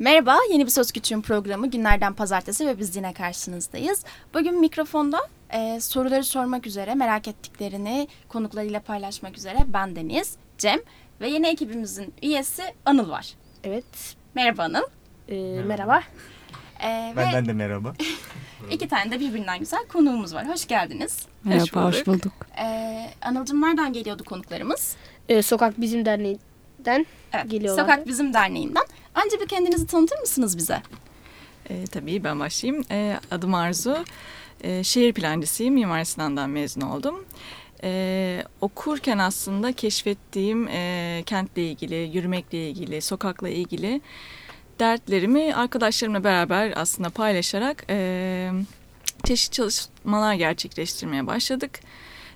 Merhaba, yeni bir Söz Küçüğün programı günlerden pazartesi ve biz yine karşınızdayız. Bugün mikrofonda e, soruları sormak üzere, merak ettiklerini konuklarıyla paylaşmak üzere ben Deniz, Cem ve yeni ekibimizin üyesi Anıl var. Evet. Merhaba Anıl. Ee, merhaba. E, Benden ve de merhaba. iki tane de birbirinden güzel konuğumuz var. Hoş geldiniz. Merhaba, hoş bulduk. E, Anıl'cım nereden geliyordu konuklarımız? Ee, Sokak Bizim Derneği'den Evet, Geliyorlardı. Sokak Bizim Derneği'nden. Önce bir kendinizi tanıtır mısınız bize? E, tabii ben başlayayım. E, adım Arzu. E, şehir plancısıyım. Mimar Sinan'dan mezun oldum. E, okurken aslında keşfettiğim e, kentle ilgili, yürümekle ilgili, sokakla ilgili dertlerimi arkadaşlarımla beraber aslında paylaşarak e, çeşitli çalışmalar gerçekleştirmeye başladık.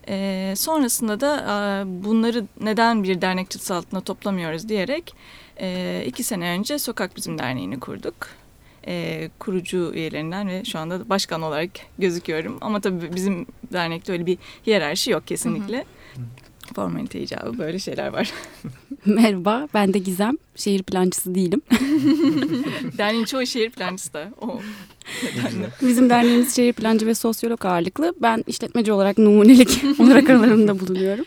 E, sonrasında da e, bunları neden bir dernek çatısı altında toplamıyoruz diyerek e, iki sene önce Sokak Bizim Derneği'ni kurduk. E, kurucu üyelerinden ve şu anda başkan olarak gözüküyorum. Ama tabii bizim dernekte öyle bir hiyerarşi yok kesinlikle. Formalite icabı böyle şeyler var. Merhaba, ben de Gizem. Şehir plancısı değilim. Derneğin çoğu şehir plancısı da o. Bizim derneğimiz şehir plancı ve sosyolog ağırlıklı. Ben işletmeci olarak numunelik olarak aralarında bulunuyorum.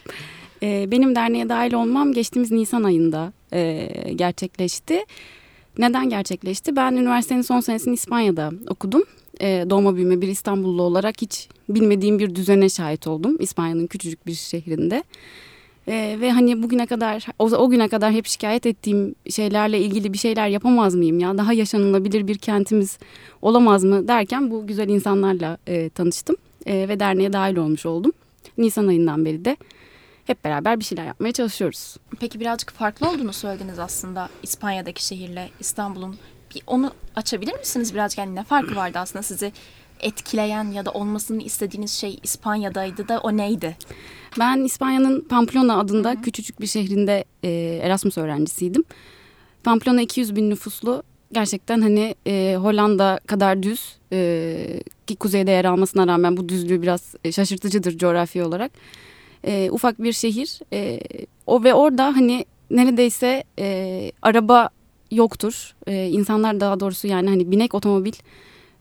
Ee, benim derneğe dahil olmam geçtiğimiz Nisan ayında e, gerçekleşti. Neden gerçekleşti? Ben üniversitenin son senesini İspanya'da okudum. Ee, doğma büyüme bir İstanbullu olarak hiç bilmediğim bir düzene şahit oldum. İspanya'nın küçücük bir şehrinde. Ee, ve hani bugüne kadar o, o güne kadar hep şikayet ettiğim şeylerle ilgili bir şeyler yapamaz mıyım ya daha yaşanılabilir bir kentimiz olamaz mı derken bu güzel insanlarla e, tanıştım E, ve derneğe dahil olmuş oldum. Nisan ayından beri de hep beraber bir şeyler yapmaya çalışıyoruz. Peki birazcık farklı olduğunu söylediniz aslında İspanya'daki şehirle İstanbul'un. Bir onu açabilir misiniz birazcık? Yani ne farkı vardı aslında sizi etkileyen ya da olmasını istediğiniz şey İspanya'daydı da o neydi? Ben İspanya'nın Pamplona adında küçücük bir şehrinde e, Erasmus öğrencisiydim. Pamplona 200 bin nüfuslu gerçekten hani e, Hollanda kadar düz e, ki kuzeyde yer almasına rağmen bu düzlüğü biraz e, şaşırtıcıdır coğrafi olarak. E, ufak bir şehir e, o ve orada hani neredeyse e, araba yoktur. E, insanlar daha doğrusu yani hani binek otomobil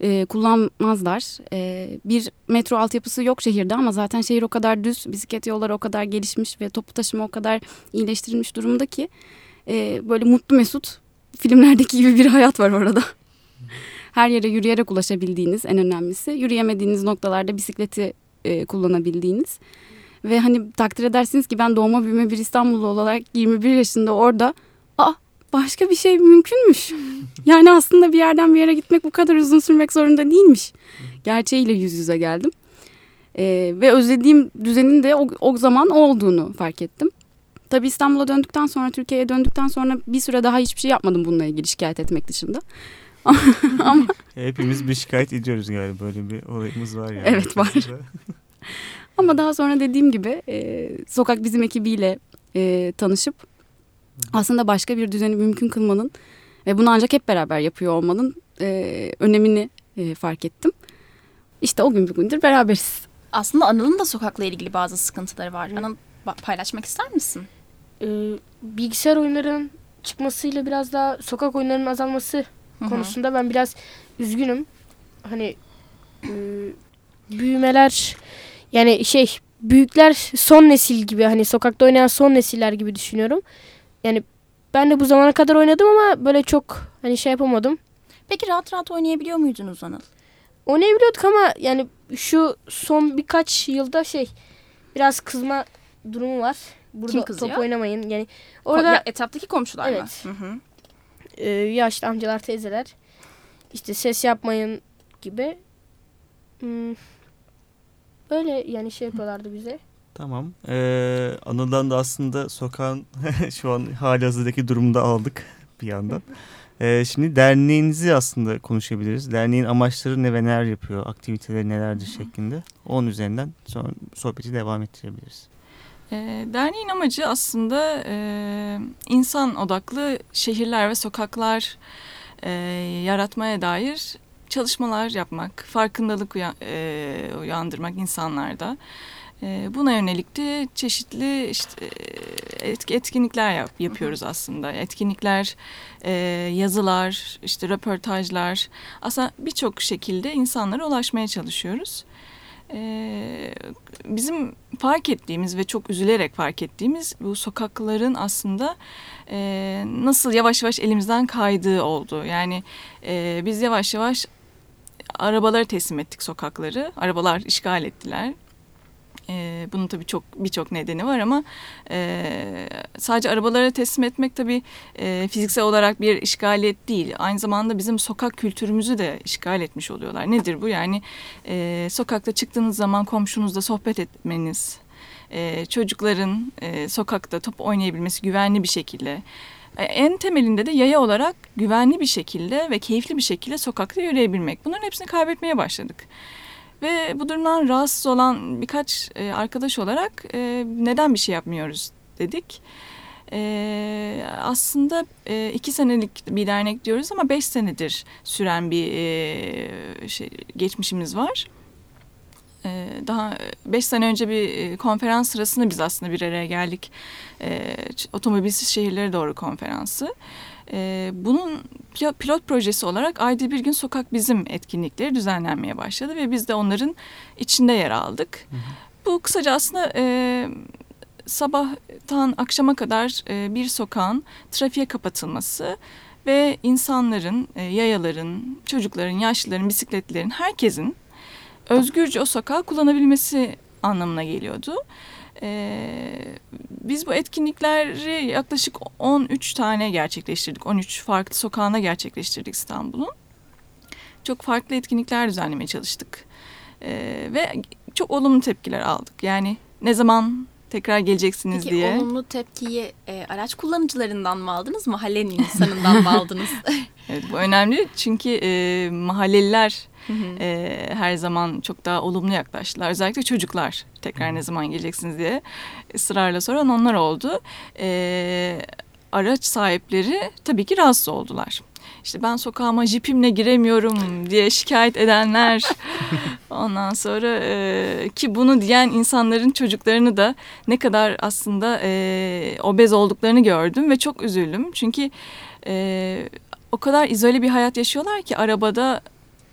e, kullanmazlar. E, bir metro altyapısı yok şehirde ama zaten şehir o kadar düz, bisiklet yolları o kadar gelişmiş ve toplu taşıma o kadar iyileştirilmiş durumda ki e, böyle mutlu mesut filmlerdeki gibi bir hayat var orada. Her yere yürüyerek ulaşabildiğiniz en önemlisi. Yürüyemediğiniz noktalarda bisikleti e, kullanabildiğiniz. Ve hani takdir edersiniz ki ben doğma büyüme bir İstanbullu olarak 21 yaşında orada aa başka bir şey mümkünmüş. Yani aslında bir yerden bir yere gitmek bu kadar uzun sürmek zorunda değilmiş. Gerçeğiyle yüz yüze geldim. Ee, ve özlediğim düzenin de o, o zaman o olduğunu fark ettim. Tabii İstanbul'a döndükten sonra, Türkiye'ye döndükten sonra bir süre daha hiçbir şey yapmadım bununla ilgili şikayet etmek dışında. Ama Hepimiz bir şikayet ediyoruz galiba böyle bir olayımız var yani. Evet, var. Ama daha sonra dediğim gibi e, sokak bizim ekibiyle e, tanışıp aslında başka bir düzeni mümkün kılmanın ve bunu ancak hep beraber yapıyor olmanın e, önemini e, fark ettim. İşte o gün bugündür beraberiz. Aslında Anıl'ın da sokakla ilgili bazı sıkıntıları var. Anıl ba- paylaşmak ister misin? Ee, bilgisayar oyunlarının çıkmasıyla biraz daha sokak oyunlarının azalması Hı hı. konusunda ben biraz üzgünüm. Hani e, büyümeler yani şey büyükler son nesil gibi hani sokakta oynayan son nesiller gibi düşünüyorum. Yani ben de bu zamana kadar oynadım ama böyle çok hani şey yapamadım. Peki rahat rahat oynayabiliyor muydunuz Anıl? Oynayabiliyorduk ama yani şu son birkaç yılda şey biraz kızma durumu var. Burada Kim kızıyor? top oynamayın. Yani Orada ya, etraftaki komşular mı? Evet. Hı hı. e, yaşlı amcalar, teyzeler işte ses yapmayın gibi. Hmm, öyle yani şey yapıyorlardı bize. Tamam. Ee, Anıl'dan da aslında sokağın şu an hali hazırdaki durumda aldık bir yandan. Ee, şimdi derneğinizi aslında konuşabiliriz. Derneğin amaçları ne ve neler yapıyor, aktiviteleri nelerdir şeklinde. Onun üzerinden sonra sohbeti devam ettirebiliriz. E, derneğin amacı aslında e, insan odaklı şehirler ve sokaklar e, yaratmaya dair çalışmalar yapmak, farkındalık uya- e, uyandırmak insanlarda. E, buna yönelik de çeşitli işte e, etkinlikler yap, yapıyoruz aslında. Etkinlikler, e, yazılar, işte röportajlar. Aslında birçok şekilde insanlara ulaşmaya çalışıyoruz. E, bizim fark ettiğimiz ve çok üzülerek fark ettiğimiz bu sokakların aslında e, nasıl yavaş yavaş elimizden kaydığı oldu. Yani e, biz yavaş yavaş arabaları teslim ettik sokakları. Arabalar işgal ettiler. E, bunun tabii çok birçok nedeni var ama e, sadece arabalara teslim etmek tabii e, fiziksel olarak bir işgaliyet değil. Aynı zamanda bizim sokak kültürümüzü de işgal etmiş oluyorlar. Nedir bu? Yani e, sokakta çıktığınız zaman komşunuzla sohbet etmeniz, e, çocukların e, sokakta top oynayabilmesi güvenli bir şekilde. E, en temelinde de yaya olarak güvenli bir şekilde ve keyifli bir şekilde sokakta yürüyebilmek. Bunların hepsini kaybetmeye başladık. Ve bu durumdan rahatsız olan birkaç e, arkadaş olarak e, neden bir şey yapmıyoruz dedik. Aslında iki senelik bir dernek diyoruz ama beş senedir süren bir şey, geçmişimiz var. E, daha beş sene önce bir e, konferans sırasında biz aslında bir araya geldik. E, otomobilsiz şehirlere doğru konferansı. E, bunun pilot projesi olarak ayda bir gün sokak bizim etkinlikleri düzenlenmeye başladı ve biz de onların içinde yer aldık. Hı hı. Bu kısaca aslında e, sabahtan akşama kadar e, bir sokağın trafiğe kapatılması ve insanların, e, yayaların, çocukların, yaşlıların, bisikletlerin, herkesin özgürce o sokağı kullanabilmesi anlamına geliyordu. Ee, biz bu etkinlikleri yaklaşık 13 tane gerçekleştirdik. 13 farklı sokağına gerçekleştirdik İstanbul'un. Çok farklı etkinlikler düzenlemeye çalıştık. Ee, ve çok olumlu tepkiler aldık. Yani ne zaman tekrar geleceksiniz Peki, diye. Peki olumlu tepkiyi e, araç kullanıcılarından mı aldınız, mahallenin insanından mı aldınız? evet, bu önemli çünkü e, mahalleliler e, her zaman çok daha olumlu yaklaştılar. Özellikle çocuklar tekrar ne zaman geleceksiniz diye ısrarla soran onlar oldu. E, araç sahipleri tabii ki rahatsız oldular. İşte ben sokağıma jipimle giremiyorum diye şikayet edenler. Ondan sonra e, ki bunu diyen insanların çocuklarını da ne kadar aslında e, obez olduklarını gördüm ve çok üzüldüm. Çünkü e, o kadar izole bir hayat yaşıyorlar ki arabada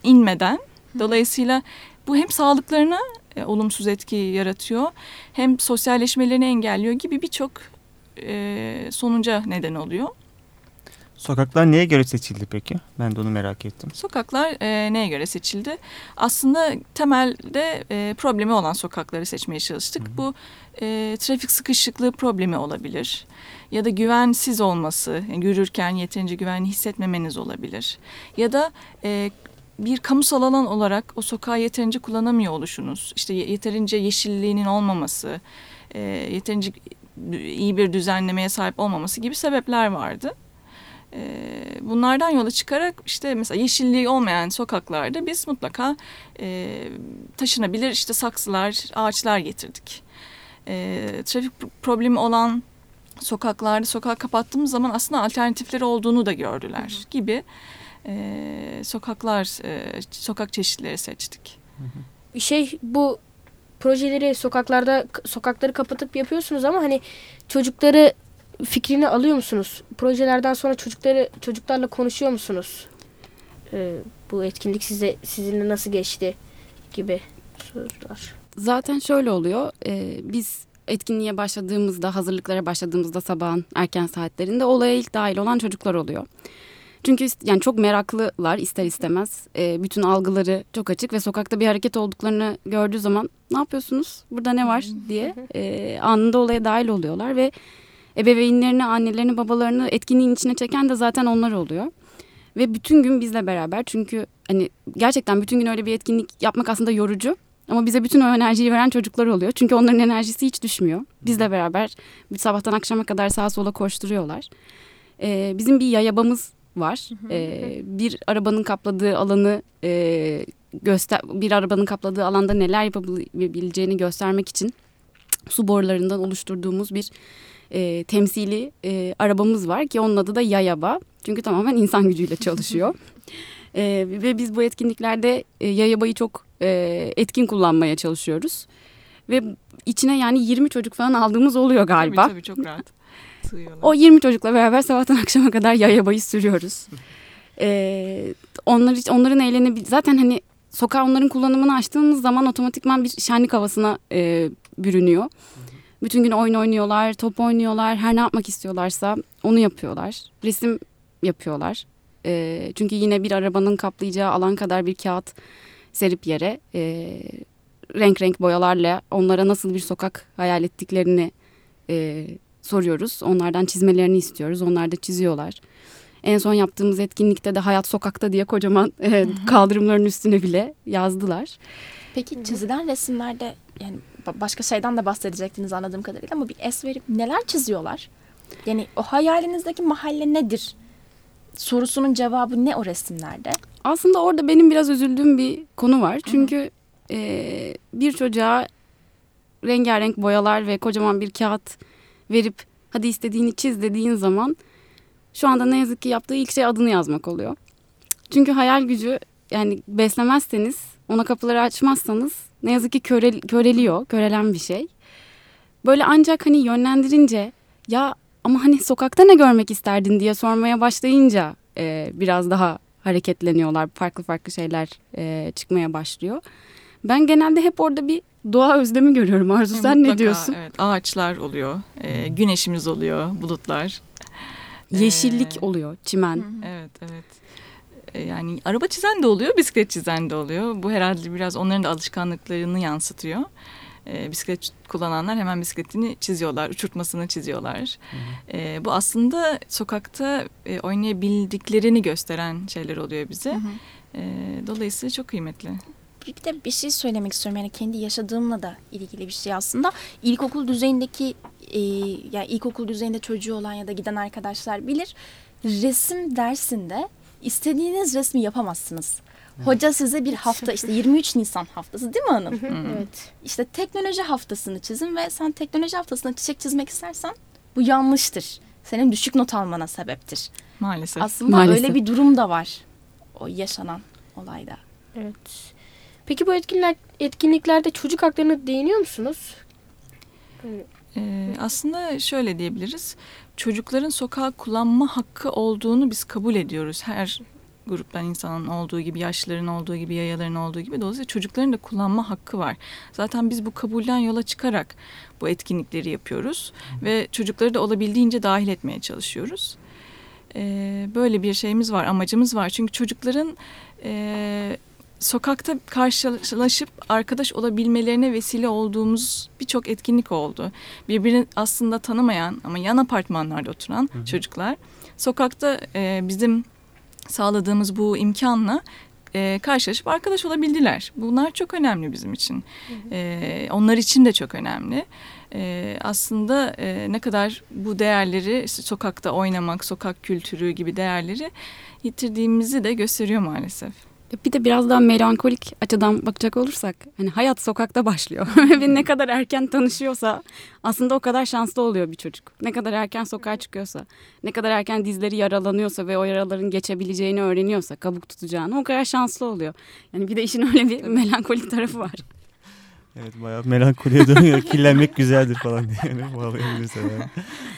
inmeden. Dolayısıyla bu hem sağlıklarına e, olumsuz etki yaratıyor hem sosyalleşmelerini engelliyor gibi birçok e, sonuca neden oluyor. Sokaklar neye göre seçildi peki? Ben de onu merak ettim. Sokaklar e, neye göre seçildi? Aslında temelde e, problemi olan sokakları seçmeye çalıştık. Hı. Bu e, trafik sıkışıklığı problemi olabilir. Ya da güvensiz olması, yani yürürken yeterince güvenli hissetmemeniz olabilir. Ya da e, bir kamusal alan olarak o sokağı yeterince kullanamıyor oluşunuz. İşte yeterince yeşilliğinin olmaması, e, yeterince iyi bir düzenlemeye sahip olmaması gibi sebepler vardı. E, bunlardan yola çıkarak işte mesela yeşilliği olmayan sokaklarda biz mutlaka e, taşınabilir işte saksılar, ağaçlar getirdik. E, trafik problemi olan sokaklarda sokağı kapattığımız zaman aslında alternatifleri olduğunu da gördüler hı hı. gibi e, sokaklar, e, sokak çeşitleri seçtik. Şey bu projeleri sokaklarda sokakları kapatıp yapıyorsunuz ama hani çocukları fikrini alıyor musunuz? Projelerden sonra çocukları çocuklarla konuşuyor musunuz? Ee, bu etkinlik size sizinle nasıl geçti gibi sorular. Zaten şöyle oluyor. E, biz etkinliğe başladığımızda, hazırlıklara başladığımızda sabahın erken saatlerinde olaya ilk dahil olan çocuklar oluyor. Çünkü yani çok meraklılar ister istemez. E, bütün algıları çok açık ve sokakta bir hareket olduklarını gördüğü zaman ne yapıyorsunuz? Burada ne var diye e, anında olaya dahil oluyorlar ve ebeveynlerini, annelerini, babalarını etkinliğin içine çeken de zaten onlar oluyor. Ve bütün gün bizle beraber çünkü hani gerçekten bütün gün öyle bir etkinlik yapmak aslında yorucu. Ama bize bütün o enerjiyi veren çocuklar oluyor. Çünkü onların enerjisi hiç düşmüyor. Bizle beraber bir sabahtan akşama kadar sağa sola koşturuyorlar. Ee, bizim bir yayabamız var. Ee, bir arabanın kapladığı alanı e, göster bir arabanın kapladığı alanda neler yapabileceğini göstermek için su borularından oluşturduğumuz bir e, temsili e, arabamız var ki onun adı da Yayaba. Çünkü tamamen insan gücüyle çalışıyor. e, ve biz bu etkinliklerde e, Yayaba'yı çok e, etkin kullanmaya çalışıyoruz. Ve içine yani 20 çocuk falan aldığımız oluyor galiba. Tabii tabii çok rahat. O 20 çocukla beraber sabahtan akşama kadar yaya bayı sürüyoruz. Ee, onlar, onların eğlenebil zaten hani sokağa onların kullanımını açtığımız zaman otomatikman bir şenlik havasına e, bürünüyor. Bütün gün oyun oynuyorlar, top oynuyorlar, her ne yapmak istiyorlarsa onu yapıyorlar. Resim yapıyorlar. E, çünkü yine bir arabanın kaplayacağı alan kadar bir kağıt serip yere e, renk renk boyalarla onlara nasıl bir sokak hayal ettiklerini e, soruyoruz. Onlardan çizmelerini istiyoruz. Onlar da çiziyorlar. En son yaptığımız etkinlikte de Hayat Sokakta diye kocaman e, kaldırımların üstüne bile yazdılar. Peki çizilen resimlerde yani ba- başka şeyden de bahsedecektiniz anladığım kadarıyla ama bir es verip neler çiziyorlar? Yani o hayalinizdeki mahalle nedir? Sorusunun cevabı ne o resimlerde? Aslında orada benim biraz üzüldüğüm bir konu var. Çünkü e, bir çocuğa rengarenk boyalar ve kocaman bir kağıt verip hadi istediğini çiz dediğin zaman şu anda ne yazık ki yaptığı ilk şey adını yazmak oluyor. Çünkü hayal gücü yani beslemezseniz ona kapıları açmazsanız ne yazık ki köre, köreliyor, körelen bir şey. Böyle ancak hani yönlendirince ya ama hani sokakta ne görmek isterdin diye sormaya başlayınca e, biraz daha hareketleniyorlar. Farklı farklı şeyler e, çıkmaya başlıyor. Ben genelde hep orada bir doğa özlemi görüyorum. Arzu sen Mutlaka, ne diyorsun? Evet, ağaçlar oluyor, e, güneşimiz oluyor, bulutlar. Yeşillik Ee, oluyor, çimen. Evet, evet. E, Yani araba çizen de oluyor, bisiklet çizen de oluyor. Bu herhalde biraz onların da alışkanlıklarını yansıtıyor. E, bisiklet kullananlar hemen bisikletini çiziyorlar, uçurtmasını çiziyorlar. E, bu aslında sokakta e, oynayabildiklerini gösteren şeyler oluyor bize. E, dolayısıyla çok kıymetli. Bir de bir şey söylemek istiyorum. Yani kendi yaşadığımla da ilgili bir şey aslında. İlkokul düzeyindeki e, yani ilkokul düzeyinde çocuğu olan ya da giden arkadaşlar bilir. Resim dersinde istediğiniz resmi yapamazsınız. Hoca size bir hafta işte 23 Nisan haftası değil mi hanım? Evet. İşte teknoloji haftasını çizin ve sen teknoloji haftasında çiçek çizmek istersen bu yanlıştır. Senin düşük not almana sebeptir. Maalesef. Aslında Maalesef. öyle bir durum da var o yaşanan olayda. Evet. Peki bu etkinler, etkinliklerde çocuk haklarına değiniyor musunuz? Ee, aslında şöyle diyebiliriz. Çocukların sokağa kullanma hakkı olduğunu biz kabul ediyoruz. Her gruptan insanın olduğu gibi, yaşlıların olduğu gibi, yayaların olduğu gibi. Dolayısıyla çocukların da kullanma hakkı var. Zaten biz bu kabulden yola çıkarak bu etkinlikleri yapıyoruz. Ve çocukları da olabildiğince dahil etmeye çalışıyoruz. Ee, böyle bir şeyimiz var, amacımız var. Çünkü çocukların e, sokakta karşılaşıp arkadaş olabilmelerine vesile olduğumuz birçok etkinlik oldu. Birbirini aslında tanımayan ama yan apartmanlarda oturan çocuklar sokakta e, bizim sağladığımız bu imkanla e, karşılaşıp arkadaş olabildiler. Bunlar çok önemli bizim için. E, onlar için de çok önemli. E, aslında e, ne kadar bu değerleri işte sokakta oynamak, sokak kültürü gibi değerleri yitirdiğimizi de gösteriyor maalesef. Bir de biraz daha melankolik açıdan bakacak olursak hani hayat sokakta başlıyor. Ve ne kadar erken tanışıyorsa aslında o kadar şanslı oluyor bir çocuk. Ne kadar erken sokağa çıkıyorsa, ne kadar erken dizleri yaralanıyorsa ve o yaraların geçebileceğini öğreniyorsa, kabuk tutacağını o kadar şanslı oluyor. Yani bir de işin öyle bir melankolik tarafı var. Evet bayağı melankoliye dönüyor. Kirlenmek güzeldir falan diye yani bağlayabiliriz herhalde.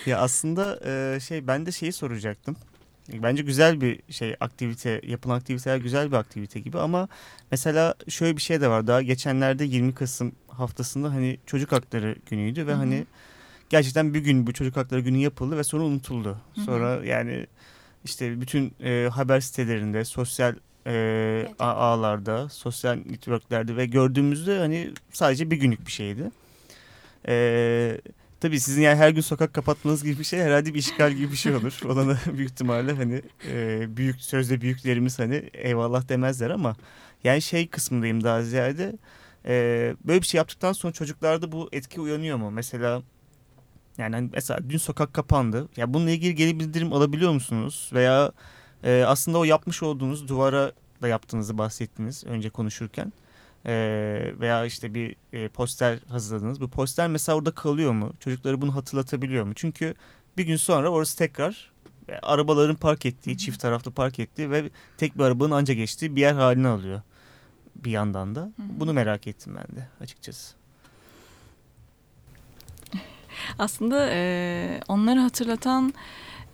Ya aslında e, şey ben de şeyi soracaktım. Bence güzel bir şey aktivite, yapılan aktiviteler güzel bir aktivite gibi ama mesela şöyle bir şey de var. Daha geçenlerde 20 Kasım haftasında hani çocuk hakları günüydü ve Hı hı. hani gerçekten bir gün bu çocuk hakları günü yapıldı ve sonra unutuldu. Hı hı. Sonra yani işte bütün e, haber sitelerinde, sosyal e, a- ağlarda, sosyal networklerde ve gördüğümüzde hani sadece bir günlük bir şeydi. E, tabii sizin yani her gün sokak kapatmanız gibi bir şey herhalde bir işgal gibi bir şey olur. Ona da büyük ihtimalle hani e, büyük sözde büyüklerimiz hani eyvallah demezler ama yani şey kısmındayım daha ziyade e, böyle bir şey yaptıktan sonra çocuklarda bu etki uyanıyor mu? Mesela yani hani mesela dün sokak kapandı. Ya bununla ilgili geri bildirim alabiliyor musunuz? Veya e, aslında o yapmış olduğunuz duvara da yaptığınızı bahsettiniz önce konuşurken. E, veya işte bir e, poster hazırladınız. Bu poster mesela orada kalıyor mu? Çocukları bunu hatırlatabiliyor mu? Çünkü bir gün sonra orası tekrar e, arabaların park ettiği, çift taraflı park ettiği ve tek bir arabanın anca geçtiği bir yer haline alıyor bir yandan da. Bunu merak ettim ben de açıkçası. aslında e, onları hatırlatan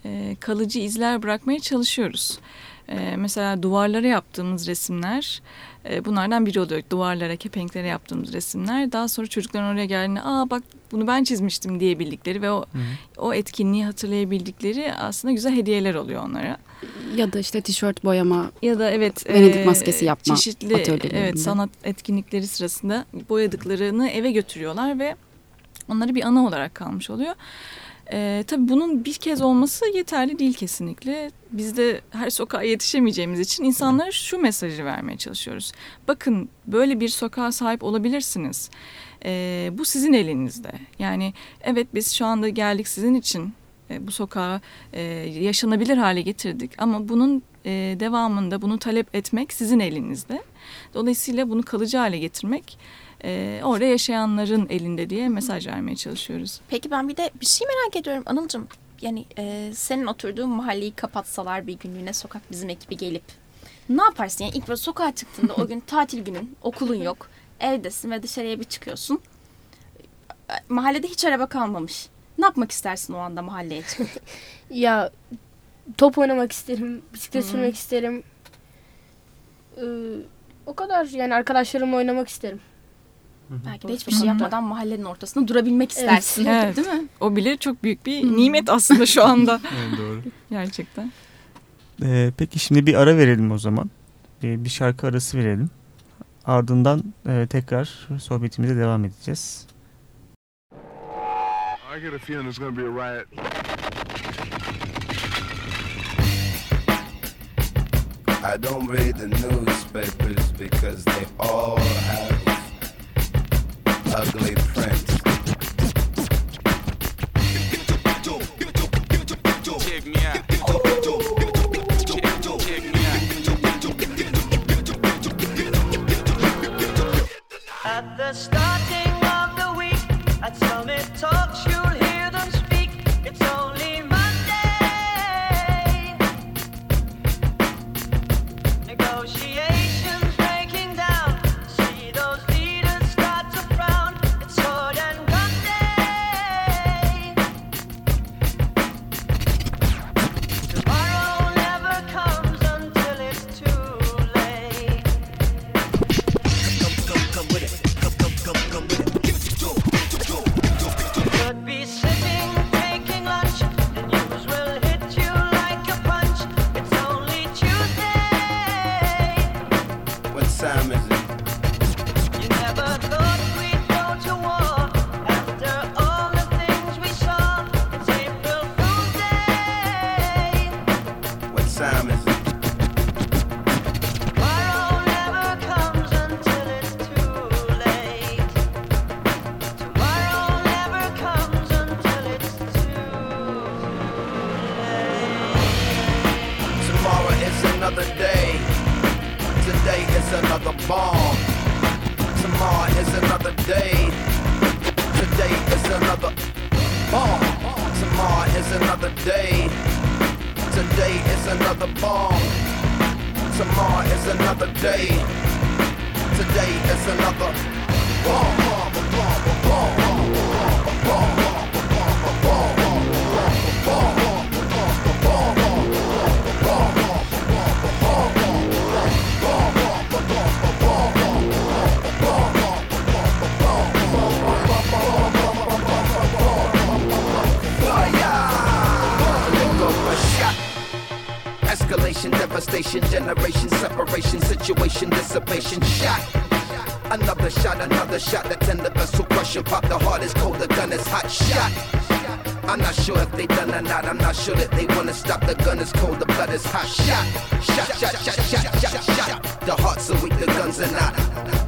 e, kalıcı izler bırakmaya çalışıyoruz. E, mesela duvarlara yaptığımız resimler e, bunlardan biri oluyor. Duvarlara, kepenklere yaptığımız resimler. Daha sonra çocukların oraya geldiğinde aa bak bunu ben çizmiştim diyebildikleri ve o, Hı hı. o etkinliği hatırlayabildikleri aslında güzel hediyeler oluyor onlara. Ya da işte tişört boyama Ya da evet Venedik e, maskesi yapma çeşitli evet sanat etkinlikleri sırasında boyadıklarını eve götürüyorlar ve onları bir ana olarak kalmış oluyor. E, tabii bunun bir kez olması yeterli değil kesinlikle. Biz de her sokağa yetişemeyeceğimiz için insanlara şu mesajı vermeye çalışıyoruz. Bakın böyle bir sokağa sahip olabilirsiniz. E, bu sizin elinizde. Yani evet biz şu anda geldik sizin için e, bu sokağı e, yaşanabilir hale getirdik ama bunun e, devamında bunu talep etmek sizin elinizde. Dolayısıyla bunu kalıcı hale getirmek e, orada yaşayanların elinde diye mesaj vermeye çalışıyoruz. Peki ben bir de bir şey merak ediyorum Anılcığım. Yani e, senin oturduğun mahalleyi kapatsalar bir günlüğüne sokak bizim ekibi gelip ne yaparsın? Yani ilk böyle sokağa çıktığında o gün tatil günün, okulun yok. Evdesin ve dışarıya bir çıkıyorsun. Mahallede hiç araba kalmamış. Ne yapmak istersin o anda mahalleye çıkıp? Ya top oynamak isterim, bisiklet sürmek isterim. Ee, o kadar yani arkadaşlarımla oynamak isterim. Belki de hiçbir şey yapmadan mahallenin ortasında durabilmek istersin. Evet. Değil mi? O bile çok büyük bir nimet aslında şu anda Evet, doğru. gerçekten. Ee, peki şimdi bir ara verelim o zaman. Bir, bir şarkı arası verelim. Ardından e, tekrar sohbetimize devam edeceğiz. I get a feeling there's gonna be a riot. I don't read the newspapers because they all have ugly prince. Check me out. Shot. The tender vessel crushing, pop. The heart is cold, the gun is hot. Shot. I'm not sure if they done or not. I'm not sure that they wanna stop. The gun is cold, the blood is hot. Shot, shot, shot, shot, shot, shot, shot. The hearts are weak, the guns are not.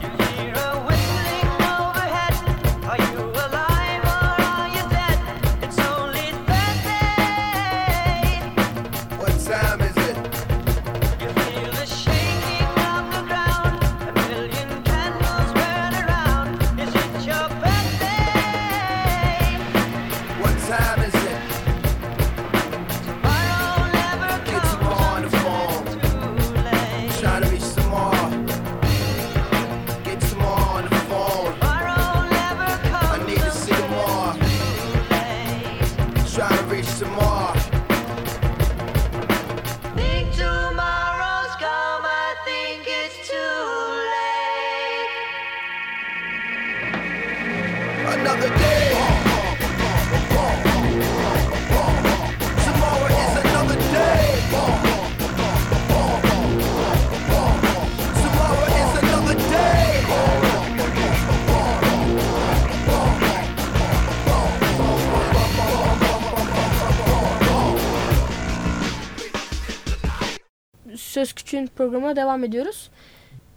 Söz Küçüğün programına devam ediyoruz.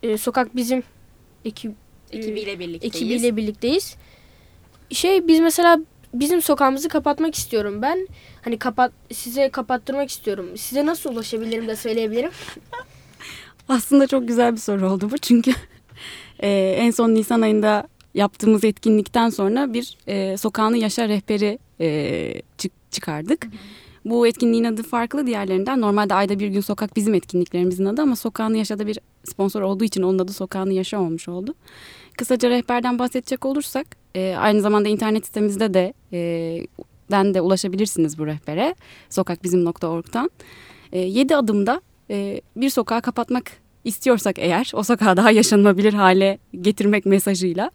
Ee, Sokak bizim ekip, Ekibiyle birlikteyiz. ekibiyle birlikteyiz. Şey biz mesela bizim sokağımızı kapatmak istiyorum ben. Hani kapat size kapattırmak istiyorum. Size nasıl ulaşabilirim de söyleyebilirim. Aslında çok güzel bir soru oldu bu çünkü e, en son Nisan ayında yaptığımız etkinlikten sonra bir e, sokağını yaşa rehberi e, çık- çıkardık. Bu etkinliğin adı farklı diğerlerinden. Normalde ayda bir gün sokak bizim etkinliklerimizin adı ama sokağını yaşada bir sponsor olduğu için onun adı sokağını yaşa olmuş oldu. Kısaca rehberden bahsedecek olursak e, aynı zamanda internet sitemizde de e, den de ulaşabilirsiniz bu rehbere sokakbizim.org'dan. E, 7 adımda e, bir sokağı kapatmak istiyorsak eğer o sokağı daha yaşanılabilir hale getirmek mesajıyla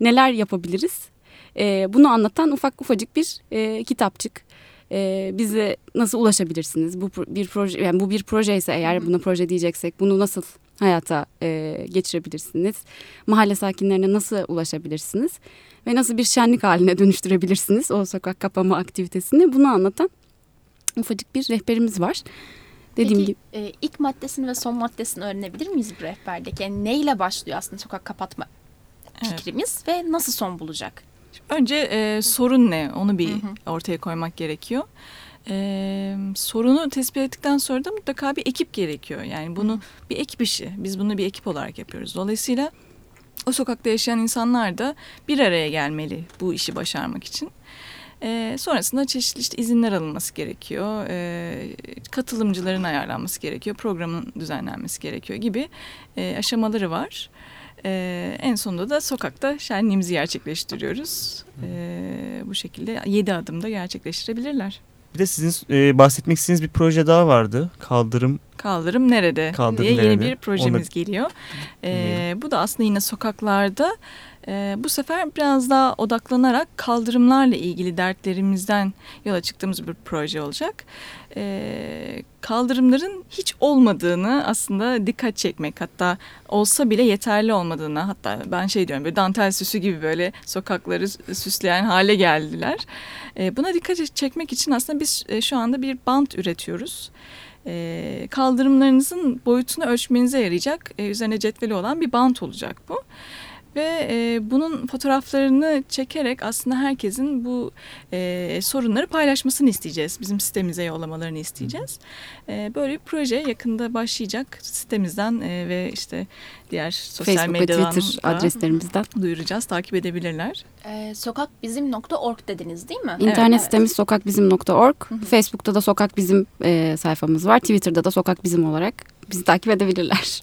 neler yapabiliriz? E, bunu anlatan ufak ufacık bir e, kitapçık. E, bize nasıl ulaşabilirsiniz? Bu bir proje yani bu bir proje ise eğer buna proje diyeceksek bunu nasıl hayata e, geçirebilirsiniz? Mahalle sakinlerine nasıl ulaşabilirsiniz? Ve nasıl bir şenlik haline dönüştürebilirsiniz o sokak kapama aktivitesini? Bunu anlatan ufacık bir rehberimiz var. Dediğim Peki gibi e, ilk maddesini ve son maddesini öğrenebilir miyiz bu rehberdeki? Yani neyle başlıyor aslında sokak kapatma Evet. fikrimiz ve nasıl son bulacak? Önce e, sorun ne onu bir Hı hı. ortaya koymak gerekiyor. E, sorunu tespit ettikten sonra da mutlaka bir ekip gerekiyor. Yani bunu bir ekip işi. Biz bunu bir ekip olarak yapıyoruz. Dolayısıyla o sokakta yaşayan insanlar da bir araya gelmeli bu işi başarmak için. E, sonrasında çeşitli işte izinler alınması gerekiyor. E, katılımcıların ayarlanması gerekiyor. Programın düzenlenmesi gerekiyor gibi e, aşamaları var. E, en sonunda da sokakta şenliğimizi gerçekleştiriyoruz. E, bu şekilde yedi adımda gerçekleştirebilirler. Bir de sizin e, bahsetmek istediğiniz bir proje daha vardı. Kaldırım. Kaldırım nerede Kaldırım diye yeni bir projemiz Onu geliyor. Ee, bu da aslında yine sokaklarda e, bu sefer biraz daha odaklanarak kaldırımlarla ilgili dertlerimizden yola çıktığımız bir proje olacak. Ee, kaldırımların hiç olmadığını aslında dikkat çekmek hatta olsa bile yeterli olmadığını hatta ben şey diyorum böyle dantel süsü gibi böyle sokakları süsleyen hale geldiler. Ee, buna dikkat çekmek için aslında biz e, şu anda bir bant üretiyoruz. E, kaldırımlarınızın boyutunu ölçmenize yarayacak e, üzerine cetveli olan bir bant olacak bu. Ve e, bunun fotoğraflarını çekerek aslında herkesin bu e, sorunları paylaşmasını isteyeceğiz. Bizim sitemize yollamalarını isteyeceğiz. E, böyle bir proje yakında başlayacak. Sitemizden e, ve işte diğer sosyal Facebook ve medyadan Twitter da adreslerimizden. duyuracağız. Takip edebilirler. E, sokakbizim.org dediniz değil mi? İnternet Evet. sitemiz sokakbizim.org. Facebook'ta da Sokak Bizim e, sayfamız var. Twitter'da da Sokak Bizim olarak bizi takip edebilirler.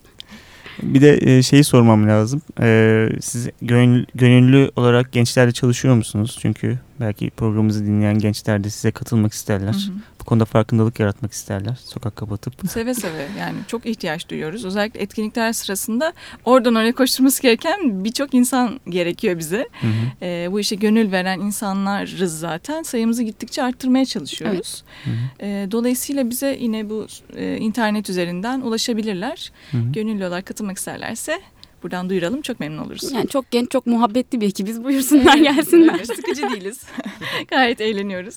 Bir de e, şeyi sormam lazım. E, siz gönül- gönüllü olarak gençlerle çalışıyor musunuz? Çünkü belki programımızı dinleyen gençler de size katılmak isterler. Hı hı. Bu konuda farkındalık yaratmak isterler. Sokak kapatıp. Seve seve yani çok ihtiyaç duyuyoruz. Özellikle etkinlikler sırasında oradan oraya koşturması gereken birçok insan gerekiyor bize. Hı hı. Ee, bu işe gönül veren insanlarız zaten. Sayımızı gittikçe arttırmaya çalışıyoruz. Hı hı. Ee, dolayısıyla bize yine bu e, internet üzerinden ulaşabilirler. Hı hı. Gönüllü olarak katılmak isterlerse buradan duyuralım. Çok memnun oluruz. Yani çok genç, çok muhabbetli bir ekibiz. Buyursunlar gelsinler. Evet, sıkıcı değiliz. Gayet eğleniyoruz.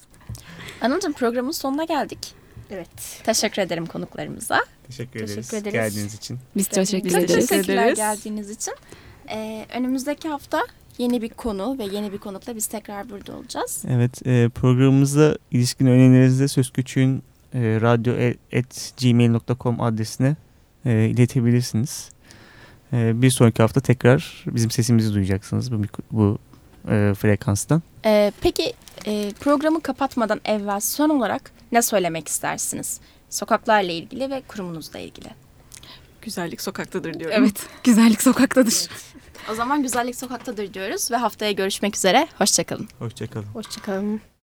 Anılcım programın sonuna geldik. Evet. Teşekkür ederim konuklarımıza. Teşekkür, Teşekkür ederiz, ederiz. geldiğiniz için. Biz teşekkür Çok ederiz. teşekkür teşekkürler ederiz. geldiğiniz için. E, önümüzdeki hafta yeni bir konu ve yeni bir konukla biz tekrar burada olacağız. Evet e, programımıza ilişkin önerilerinizi de Söz Küçüğün e, radyo.gmail.com adresine e, iletebilirsiniz. E, bir sonraki hafta tekrar bizim sesimizi duyacaksınız bu, bu e, frekanstan. E, peki e, programı kapatmadan evvel son olarak ne söylemek istersiniz? Sokaklarla ilgili ve kurumunuzla ilgili. Güzellik sokaktadır diyorum. Evet, güzellik sokaktadır. O zaman Güzellik Sokak'tadır diyoruz ve haftaya görüşmek üzere. Hoşçakalın. Hoşçakalın. Hoşçakalın.